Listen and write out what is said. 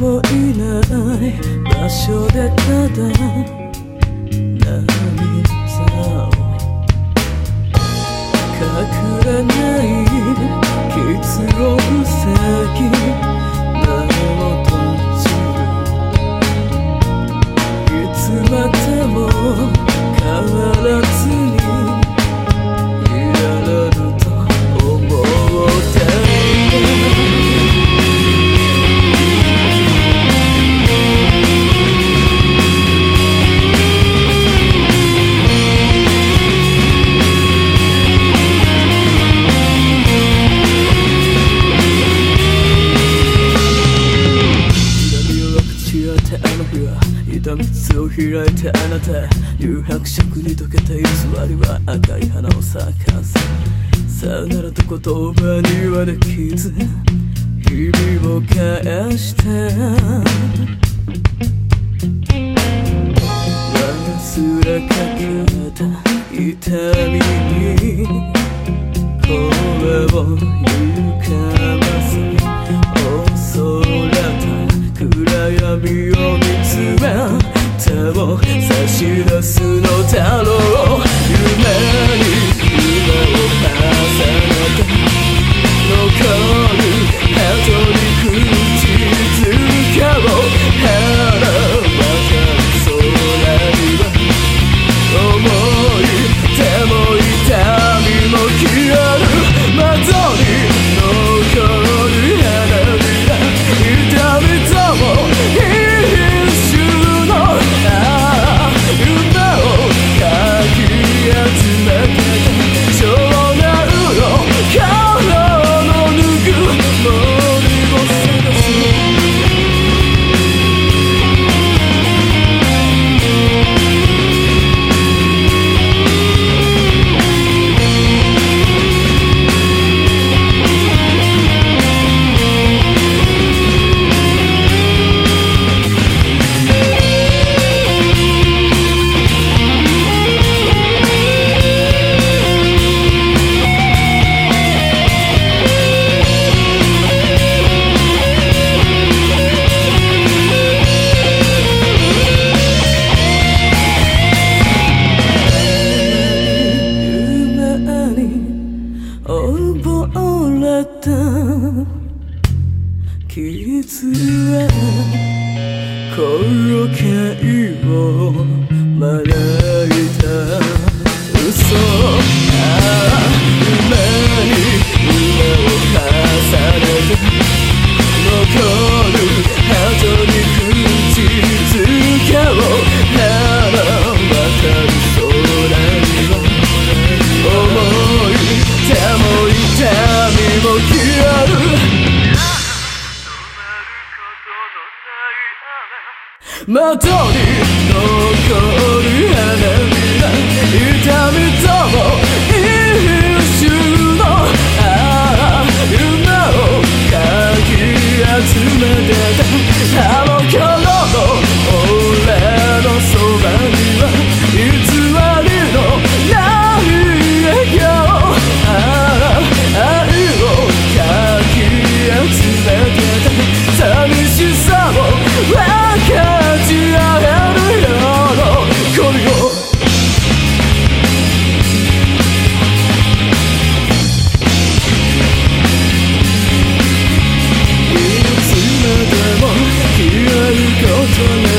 もいらない場所でただ涙を隠れないたあなた誘白色に溶けた偽りは赤い花を咲かせさよならと言葉にはできず日々を返して忘れかけた痛い季節は後悔を招いた嘘。窓に残る花びら痛みとも一瞬のああ夢をかき集めてた。to